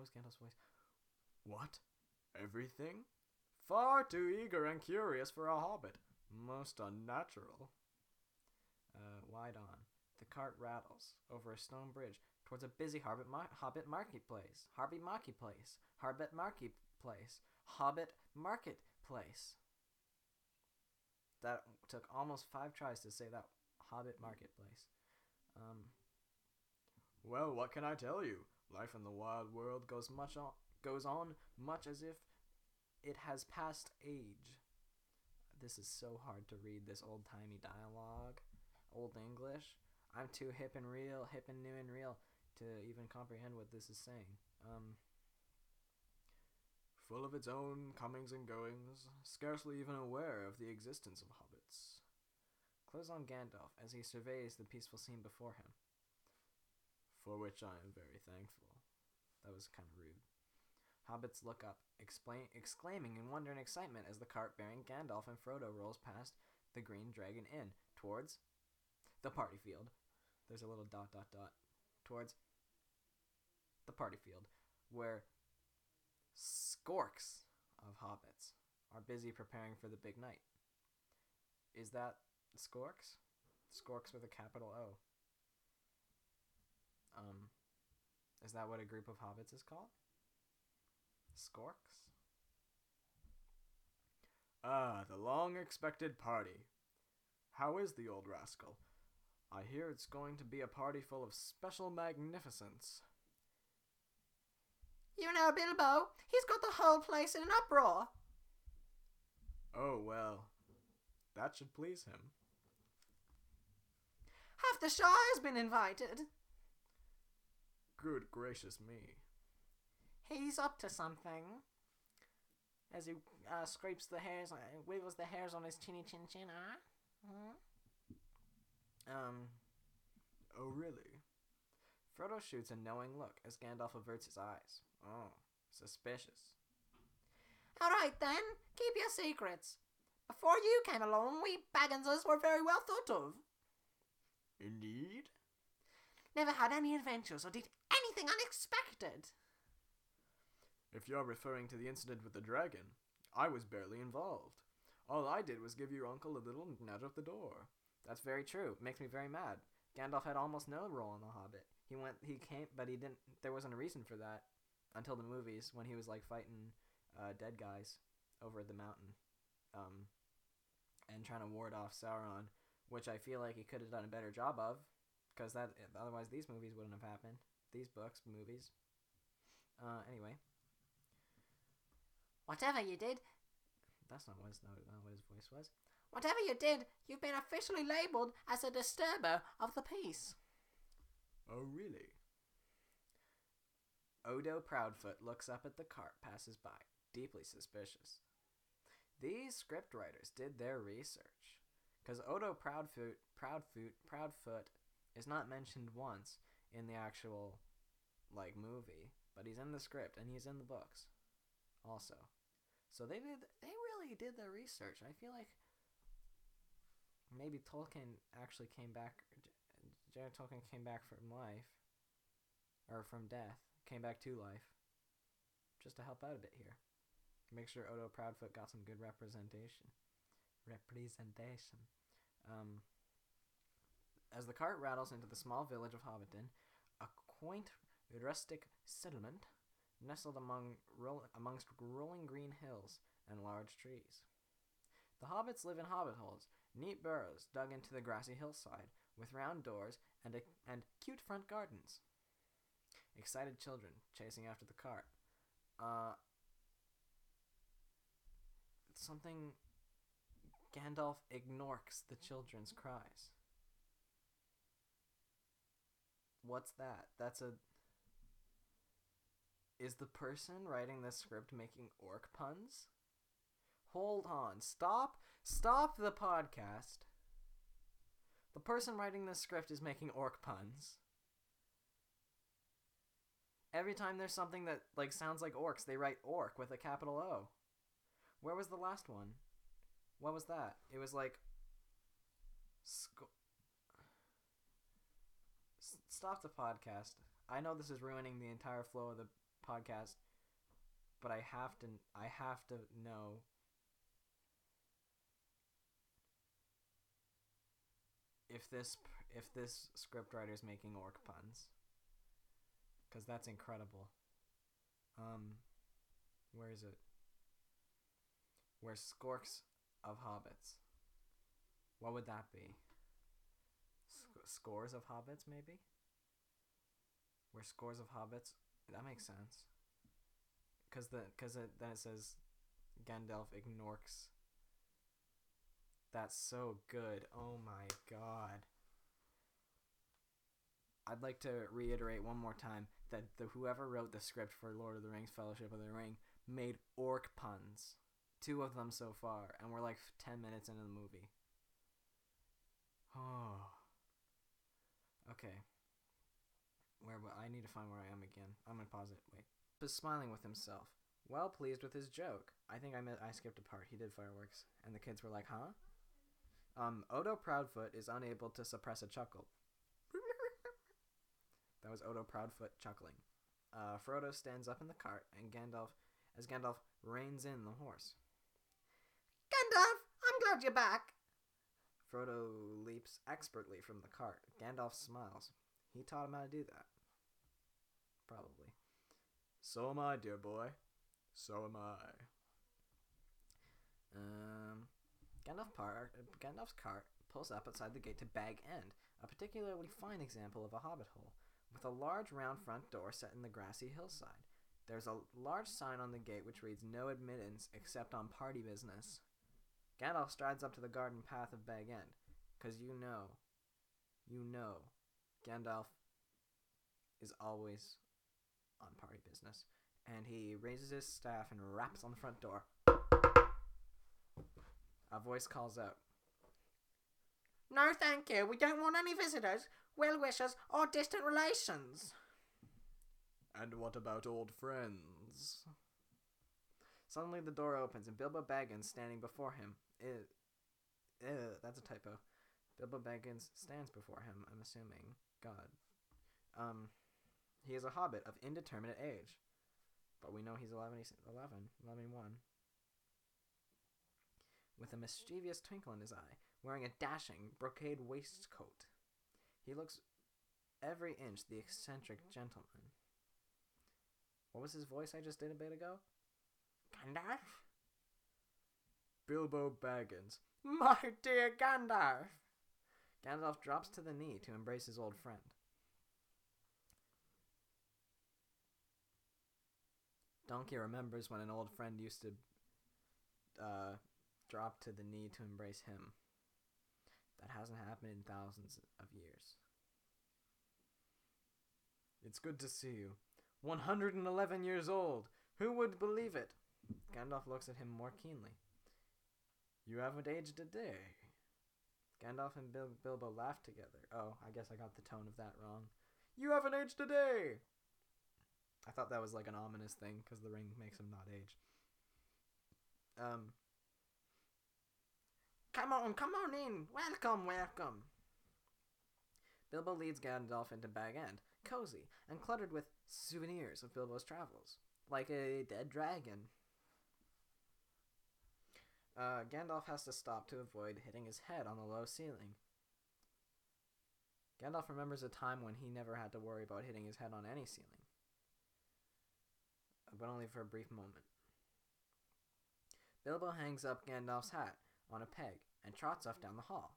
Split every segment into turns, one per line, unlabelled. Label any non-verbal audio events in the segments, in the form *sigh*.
Was Gandalf's voice? What? Everything? Far too eager and curious for a hobbit. Most unnatural. Uh, wide on. The cart rattles over a stone bridge towards a busy Hobbit, mar- Hobbit marketplace. Hobbit marketplace. Hobbit marketplace. Hobbit marketplace. That took almost five tries to say that Hobbit marketplace. Um, well, what can I tell you? Life in the wild world goes much on, goes on much as if it has passed age. This is so hard to read this old timey dialogue, old English. I'm too hip and real, hip and new and real to even comprehend what this is saying. Um, full of its own comings and goings, scarcely even aware of the existence of hobbits. Close on Gandalf as he surveys the peaceful scene before him. For which I am very thankful. That was kind of rude. Hobbits look up, explain, exclaiming in wonder and excitement as the cart bearing Gandalf and Frodo rolls past the Green Dragon Inn towards the party field. There's a little dot dot dot towards the party field where skorks of hobbits are busy preparing for the big night. Is that skorks? Skorks with a capital O. Um, is that what a group of hobbits is called? Skorks? Ah, the long expected party. How is the old rascal? I hear it's going to be a party full of special magnificence.
You know, Bilbo, he's got the whole place in an uproar.
Oh, well, that should please him.
Half the Shire's been invited.
Good gracious me.
He's up to something. As he uh, scrapes the hairs, uh, wiggles the hairs on his chinny chin chin, huh? Mhm.
Um, oh really? Frodo shoots a knowing look as Gandalf averts his eyes. Oh, suspicious.
All right then, keep your secrets. Before you came along, we Bagginses were very well thought of.
Indeed?
Never had any adventures or did anything unexpected.
If you're referring to the incident with the dragon, I was barely involved. All I did was give your uncle a little nudge at the door. That's very true. It makes me very mad. Gandalf had almost no role in The Hobbit. He went, he came, but he didn't. There wasn't a reason for that until the movies when he was like fighting uh, dead guys over the mountain, um, and trying to ward off Sauron, which I feel like he could have done a better job of, because that otherwise these movies wouldn't have happened. These books, movies. Uh, anyway,
Whatever you did,
that's not what his, not what his voice was.
whatever you did, you've been officially labelled as a disturber of the peace.
Oh, really? Odo Proudfoot looks up at the cart passes by, deeply suspicious. These scriptwriters did their research, because Odo Proudfoot, Proudfoot, Proudfoot is not mentioned once in the actual like movie, but he's in the script and he's in the books, also. So they did, they really did their research. I feel like maybe Tolkien actually came back Jared Tolkien came back from life, or from death, came back to life, just to help out a bit here. Make sure Odo Proudfoot got some good representation. Representation. Um, as the cart rattles into the small village of Hobbiton, a quaint, rustic settlement nestled among amongst rolling green hills and large trees. The hobbits live in hobbit holes, neat burrows dug into the grassy hillside, with round doors and, a, and cute front gardens. Excited children chasing after the cart. Uh, something. Gandalf ignores the children's cries. What's that? That's a. Is the person writing this script making orc puns? Hold on. Stop. Stop the podcast. The person writing this script is making orc puns. Every time there's something that like sounds like orcs, they write orc with a capital O. Where was the last one? What was that? It was like sc- stop the podcast. I know this is ruining the entire flow of the podcast, but I have to I have to know if this if this scriptwriter is making orc puns because that's incredible. Um, where is it? Where skorks of hobbits. What would that be? Sc- scores of hobbits, maybe. Where scores of hobbits. That makes sense. Cause the cause it, then it says, Gandalf ignorks. That's so good. Oh my god. I'd like to reiterate one more time that the whoever wrote the script for Lord of the Rings Fellowship of the Ring made orc puns. Two of them so far, and we're like 10 minutes into the movie. Oh. Okay. Where I need to find where I am again. I'm gonna pause it. Wait. Was smiling with himself, well pleased with his joke. I think I mi- I skipped a part. He did fireworks, and the kids were like, "Huh?" Um, Odo Proudfoot is unable to suppress a chuckle. *laughs* that was Odo Proudfoot chuckling. Uh, Frodo stands up in the cart, and Gandalf, as Gandalf reins in the horse.
Gandalf, I'm glad you're back.
Frodo leaps expertly from the cart. Gandalf smiles. He taught him how to do that. Probably. So am I, dear boy. So am I. Um, Gandalf par- Gandalf's cart pulls up outside the gate to Bag End, a particularly fine example of a hobbit hole, with a large round front door set in the grassy hillside. There's a large sign on the gate which reads "No admittance except on party business." Gandalf strides up to the garden path of Bag End, cause you know, you know, Gandalf is always on party business, and he raises his staff and raps on the front door. A voice calls out.
No, thank you. We don't want any visitors, well wishers, or distant relations.
And what about old friends? Suddenly the door opens and Bilbo Baggins standing before him. Ew, ew, that's a typo. Bilbo Baggins stands before him, I'm assuming. God. Um, he is a hobbit of indeterminate age. But we know he's 11, 11, 11 1. With a mischievous twinkle in his eye, wearing a dashing brocade waistcoat. He looks every inch the eccentric gentleman. What was his voice I just did a bit ago?
Gandalf?
Bilbo Baggins.
My dear Gandalf.
Gandalf drops to the knee to embrace his old friend. Donkey remembers when an old friend used to uh, drop to the knee to embrace him. That hasn't happened in thousands of years. It's good to see you. 111 years old! Who would believe it? Gandalf looks at him more keenly. You haven't aged a day. Gandalf and Bil- Bilbo laugh together. Oh, I guess I got the tone of that wrong. You haven't aged a day! I thought that was like an ominous thing because the ring makes him not age. Um,
Come on, come on in. Welcome, welcome.
Bilbo leads Gandalf into Bag End, cozy and cluttered with souvenirs of Bilbo's travels, like a dead dragon. Uh, Gandalf has to stop to avoid hitting his head on the low ceiling. Gandalf remembers a time when he never had to worry about hitting his head on any ceiling, but only for a brief moment. Bilbo hangs up Gandalf's hat on a peg and trots off down the hall.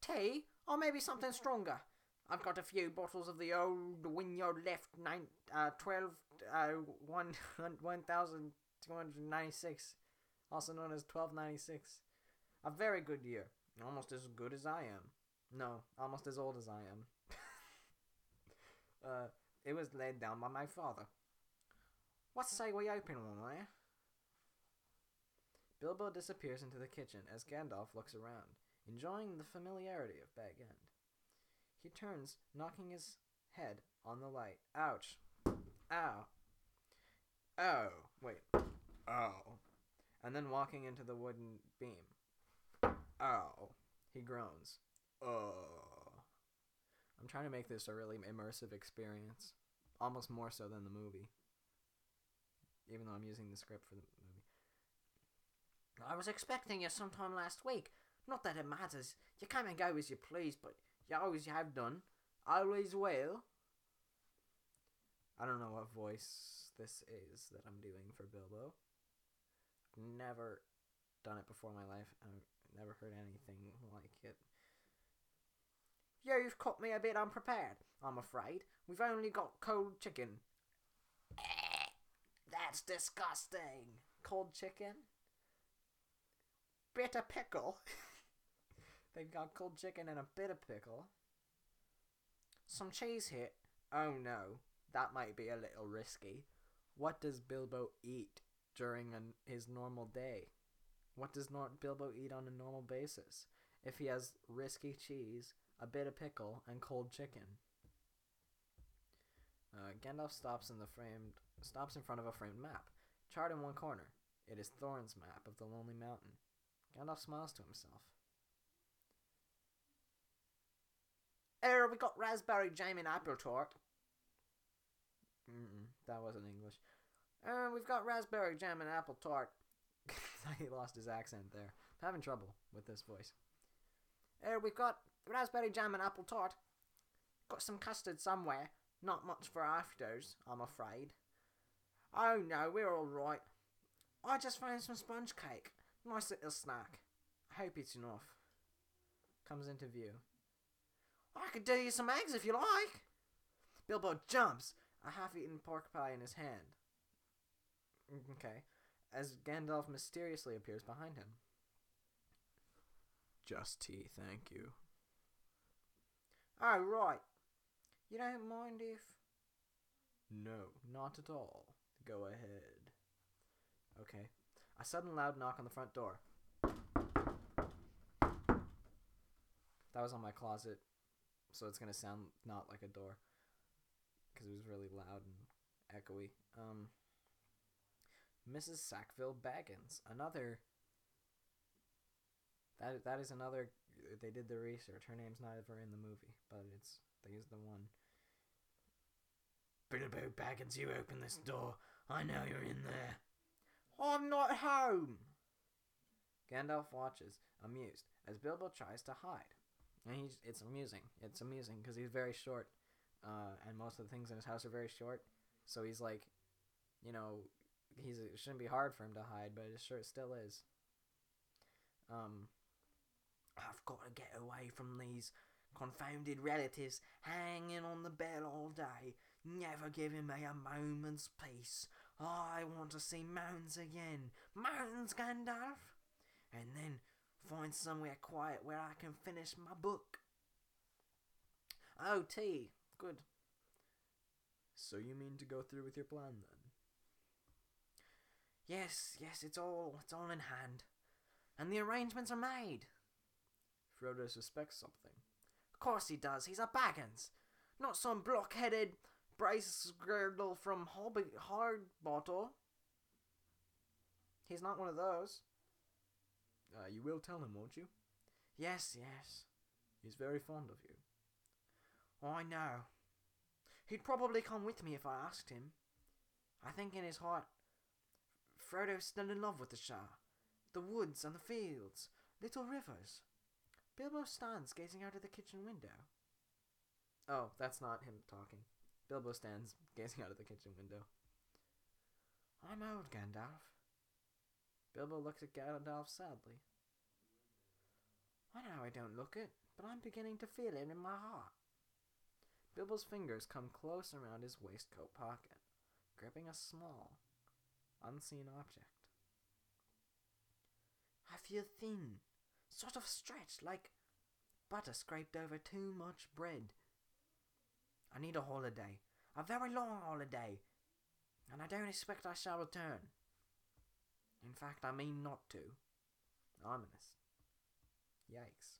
Tea, or maybe something stronger. I've got a few bottles of the old Winyard left nine, uh, 12, uh, 1, 1296,
also known as 1296. A very good year. Almost as good as I am. No, almost as old as I am. *laughs* uh, it was laid down by my father.
What say we open one, eh?
Bilbo disappears into the kitchen as Gandalf looks around, enjoying the familiarity of Bag End. He turns, knocking his head on the light. Ouch. Ow. Oh. Wait. Oh. And then walking into the wooden beam. Oh. He groans. Oh. I'm trying to make this a really immersive experience. almost more so than the movie. Even though I'm using the script for the movie.
I was expecting you sometime last week. Not that it matters. You come and go as you please, but you always have done. Always will.
I don't know what voice this is that I'm doing for Bilbo. Never done it before in my life. I've never heard anything like it.
You've caught me a bit unprepared, I'm afraid. We've only got cold chicken. That's disgusting. Cold chicken? Bit of pickle. *laughs*
They've got cold chicken and a bit of pickle.
Some cheese here.
Oh no, that might be a little risky. What does Bilbo eat during an, his normal day? What does nor- Bilbo eat on a normal basis? If he has risky cheese, a bit of pickle, and cold chicken. Uh, Gandalf stops in the framed stops in front of a framed map, charred in one corner. It is Thorin's map of the Lonely Mountain. Gandalf smiles to himself.
Er, we got raspberry jam and apple tart.
Mm-mm, that wasn't English.
Er, we've got raspberry jam and apple tart. *laughs*
he lost his accent there. I'm having trouble with this voice.
Er, we've got raspberry jam and apple tart. Got some custard somewhere. Not much for afters, I'm afraid. Oh no, we're all right. I just found some sponge cake. Nice little snack.
I hope it's enough. Comes into view.
I could do you some eggs if you like.
Bilbo jumps, a half-eaten pork pie in his hand. Okay, as Gandalf mysteriously appears behind him. Just tea, thank you.
Oh, right. You don't mind if.
No, not at all. Go ahead. Okay. A sudden loud knock on the front door. That was on my closet, so it's gonna sound not like a door, because it was really loud and echoey. Um, Mrs. Sackville Baggins, another. That that is another. They did the research. Her name's not ever in the movie, but it's they used the one. Bilbo Baggins, you open this door. I know you're in there.
I'm not home.
Gandalf watches, amused, as Bilbo tries to hide. And he's, it's amusing. It's amusing because he's very short, uh, and most of the things in his house are very short. So he's like, you know, he's it shouldn't be hard for him to hide, but it sure still is. Um,
I've got to get away from these confounded relatives hanging on the bell all day, never giving me a moment's peace. I want to see mountains again. Mountains, Gandalf! And then find somewhere quiet where I can finish my book. Oh, tea. Good.
So you mean to go through with your plan then?
Yes, yes, it's all it's all in hand. And the arrangements are made.
Frodo suspects something.
Of course he does. He's a Baggins. Not some block-headed Bracegirdle from Hobby Hardbottle. He's not one of those.
Uh, you will tell him, won't you?
Yes, yes.
He's very fond of you.
I know. He'd probably come with me if I asked him. I think in his heart, Frodo's still in love with the Shire. The woods and the fields, little rivers. Bilbo stands gazing out of the kitchen window.
Oh, that's not him talking. Bilbo stands gazing out of the kitchen window.
I'm old, Gandalf.
Bilbo looks at Gandalf sadly.
I know I don't look it, but I'm beginning to feel it in my heart.
Bilbo's fingers come close around his waistcoat pocket, gripping a small, unseen object.
I feel thin, sort of stretched, like butter scraped over too much bread. I need a holiday, a very long holiday, and I don't expect I shall return. In fact, I mean not to.
Ominous. Yikes.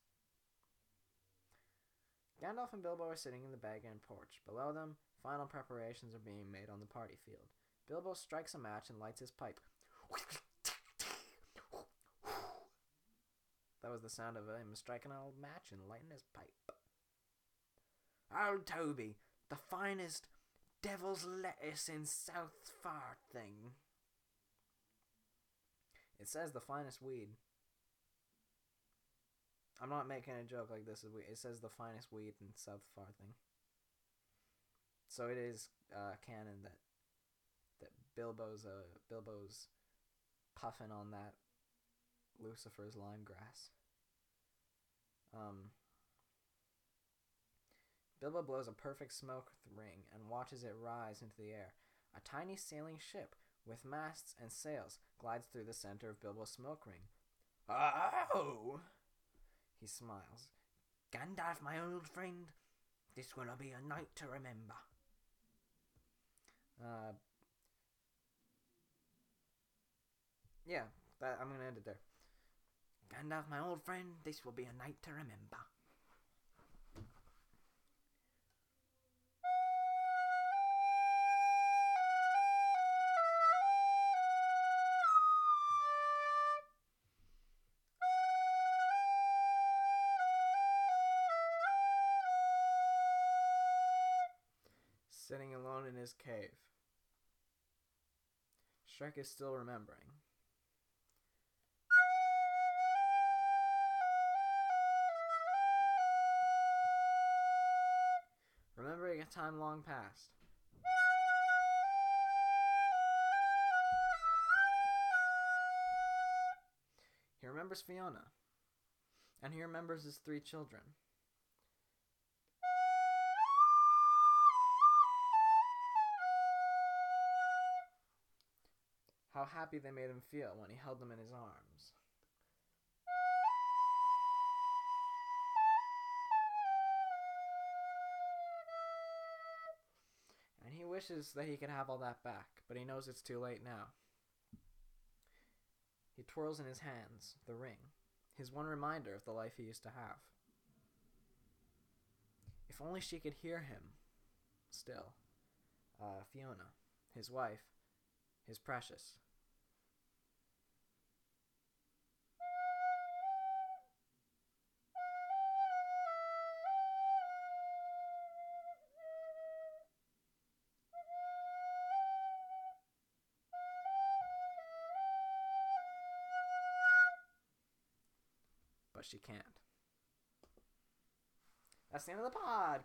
Gandalf and Bilbo are sitting in the Bag End porch. Below them, final preparations are being made on the party field. Bilbo strikes a match and lights his pipe. That was the sound of him striking a match and lighting his pipe.
Toby, the finest, devil's lettuce in South Farthing.
It says the finest weed. I'm not making a joke like this. It says the finest weed in South Farthing. So it is uh, canon that that Bilbo's uh, Bilbo's puffing on that Lucifer's lime grass. Um, Bilbo blows a perfect smoke ring and watches it rise into the air. A tiny sailing ship with masts and sails glides through the center of Bilbo's smoke ring.
Oh!
He smiles.
Gandalf, my old friend, this will be a night to remember.
Uh, yeah, that, I'm gonna end it there.
Gandalf, my old friend, this will be a night to remember.
His cave. Shrek is still remembering. Remembering a time long past. He remembers Fiona. And he remembers his three children. How happy they made him feel when he held them in his arms. And he wishes that he could have all that back, but he knows it's too late now. He twirls in his hands the ring, his one reminder of the life he used to have. If only she could hear him still. Uh, Fiona, his wife, his precious. She can't. That's the end of the pod.